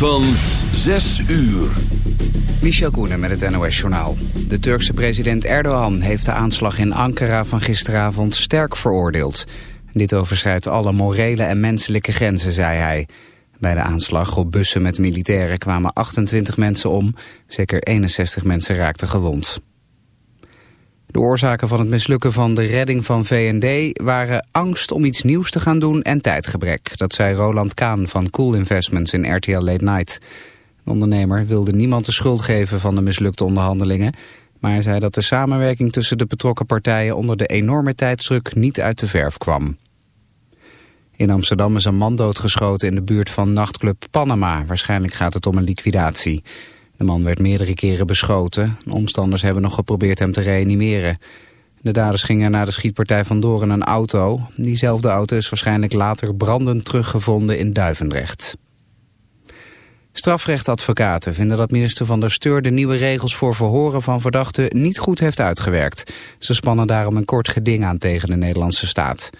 Van 6 uur. Michel Koenen met het NOS-journaal. De Turkse president Erdogan heeft de aanslag in Ankara van gisteravond sterk veroordeeld. Dit overschrijdt alle morele en menselijke grenzen, zei hij. Bij de aanslag op bussen met militairen kwamen 28 mensen om. Zeker 61 mensen raakten gewond. De oorzaken van het mislukken van de redding van VND waren angst om iets nieuws te gaan doen en tijdgebrek. Dat zei Roland Kaan van Cool Investments in RTL Late Night. De ondernemer wilde niemand de schuld geven van de mislukte onderhandelingen. Maar hij zei dat de samenwerking tussen de betrokken partijen onder de enorme tijdsdruk niet uit de verf kwam. In Amsterdam is een man doodgeschoten in de buurt van nachtclub Panama. Waarschijnlijk gaat het om een liquidatie. De man werd meerdere keren beschoten. Omstanders hebben nog geprobeerd hem te reanimeren. De daders gingen na de schietpartij vandoor in een auto. Diezelfde auto is waarschijnlijk later brandend teruggevonden in Duivendrecht. Strafrechtadvocaten vinden dat minister Van der Steur de nieuwe regels voor verhoren van verdachten niet goed heeft uitgewerkt. Ze spannen daarom een kort geding aan tegen de Nederlandse staat.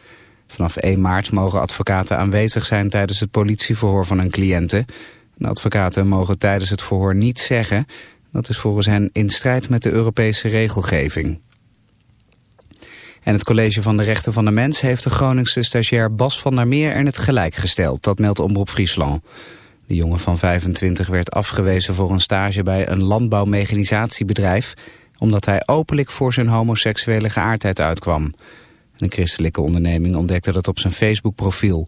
Vanaf 1 maart mogen advocaten aanwezig zijn tijdens het politieverhoor van hun cliënten. De advocaten mogen tijdens het verhoor niet zeggen. Dat is volgens hen in strijd met de Europese regelgeving. En het College van de Rechten van de Mens heeft de Groningse stagiair Bas van der Meer in het gelijk gesteld. Dat meldt Omroep Friesland. De jongen van 25 werd afgewezen voor een stage bij een landbouwmechanisatiebedrijf... omdat hij openlijk voor zijn homoseksuele geaardheid uitkwam. Een christelijke onderneming ontdekte dat op zijn Facebook-profiel...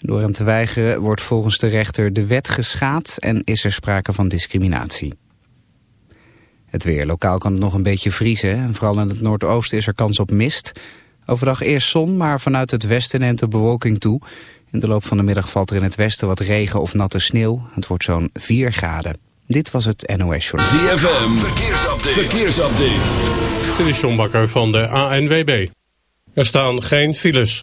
Door hem te weigeren wordt volgens de rechter de wet geschaad en is er sprake van discriminatie. Het weer. Lokaal kan het nog een beetje vriezen. En vooral in het noordoosten is er kans op mist. Overdag eerst zon, maar vanuit het westen neemt de bewolking toe. In de loop van de middag valt er in het westen wat regen of natte sneeuw. Het wordt zo'n 4 graden. Dit was het NOS Journal. ZFM. Verkeersupdate. Verkeersupdate. Dit is John Bakker van de ANWB. Er staan geen files.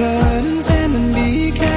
Doing it all night,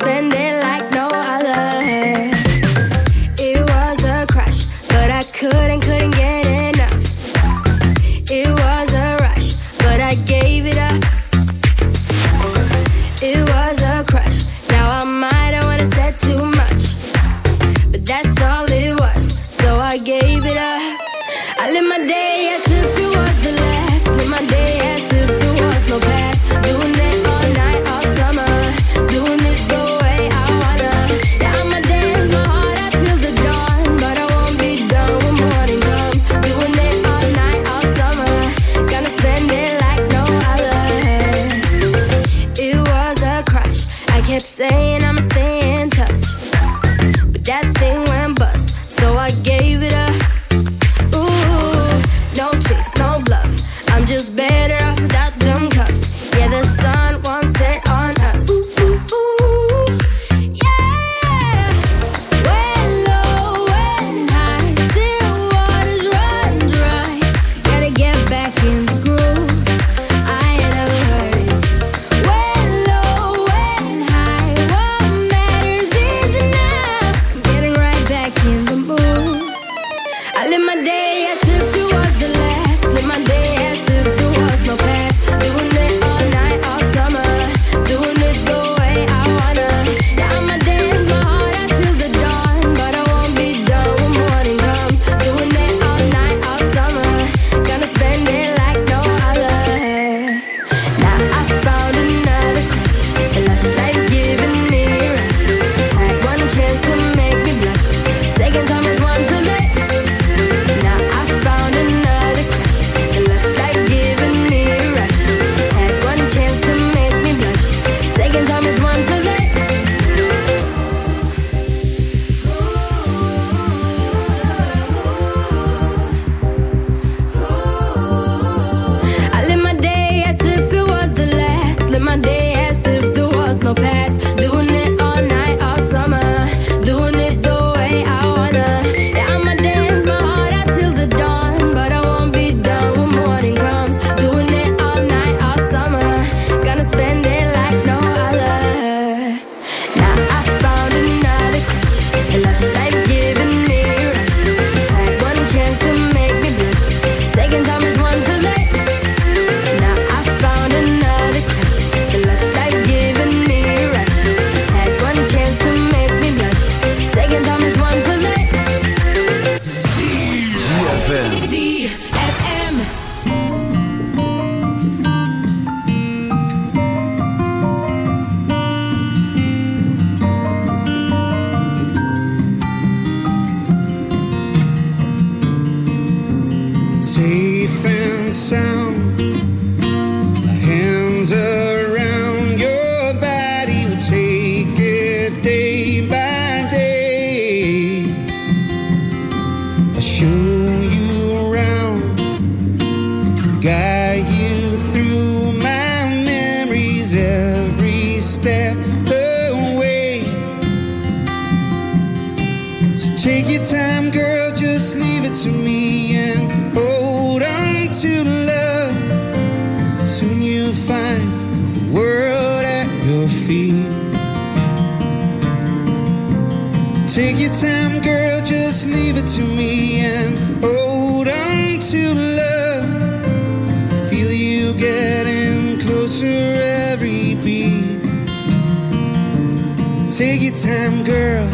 all summer time, girl, just leave it to me and hold on to love. Feel you getting closer every beat. Take your time, girl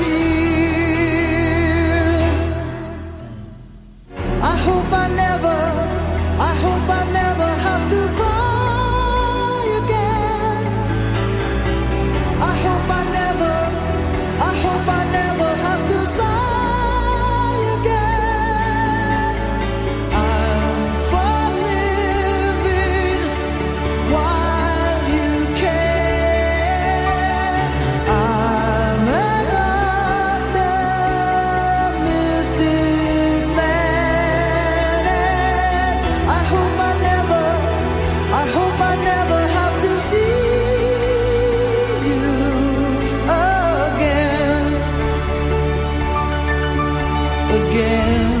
again.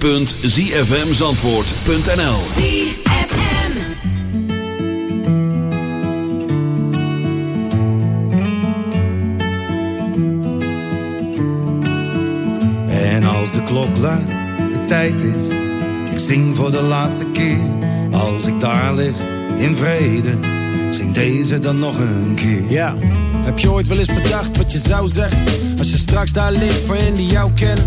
www.zfmzandvoort.nl En als de klok luidt, de tijd is. Ik zing voor de laatste keer. Als ik daar lig, in vrede. Zing deze dan nog een keer. Ja, heb je ooit wel eens bedacht wat je zou zeggen? Als je straks daar ligt voor hen die jou kennen.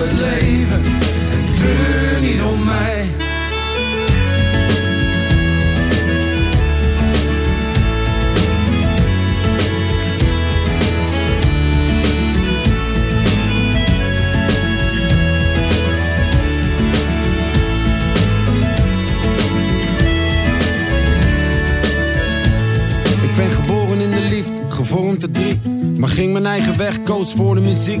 Het en niet om mij. Ik ben geboren in de liefde, gevormd te drie. Maar ging mijn eigen weg, koos voor de muziek.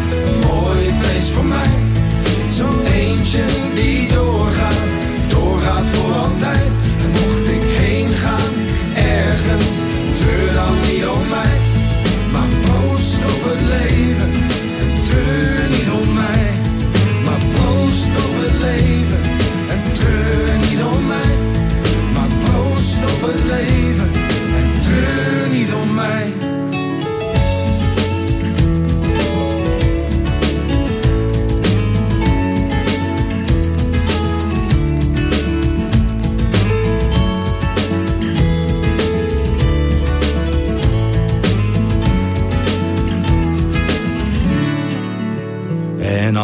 voor mij.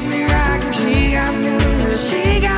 Got me rocking, she got me moving, she got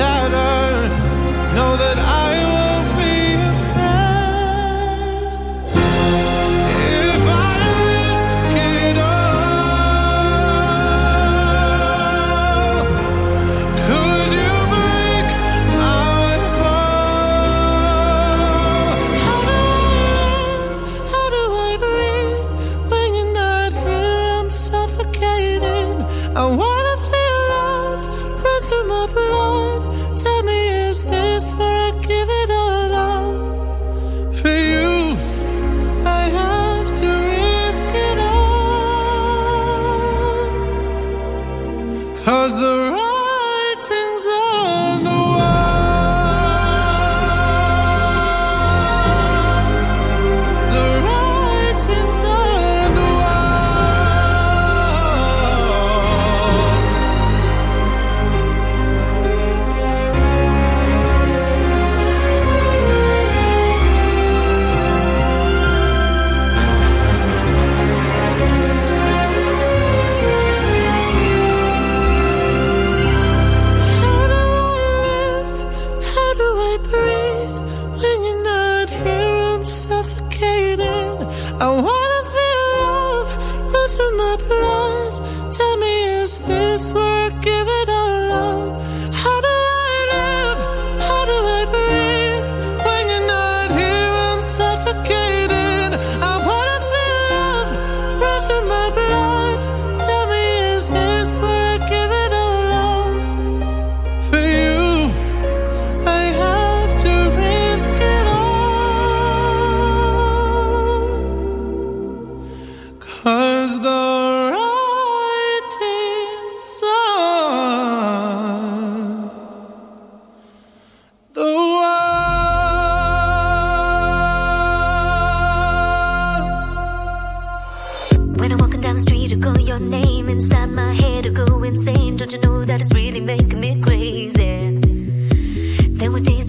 shattered, know that I won't be afraid if I risk it all. Could you break my fall? How do I live? How do I breathe when you're not here? I'm suffocating. I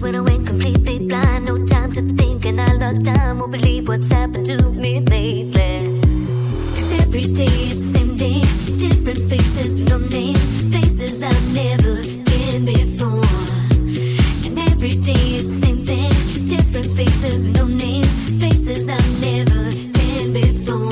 when I went completely blind. No time to think, and I lost time. Won't believe what's happened to me lately. Cause every day it's the same day. Different faces, no names. Places I've never been before. And every day it's the same thing. Different faces, no names. Places I've never been before.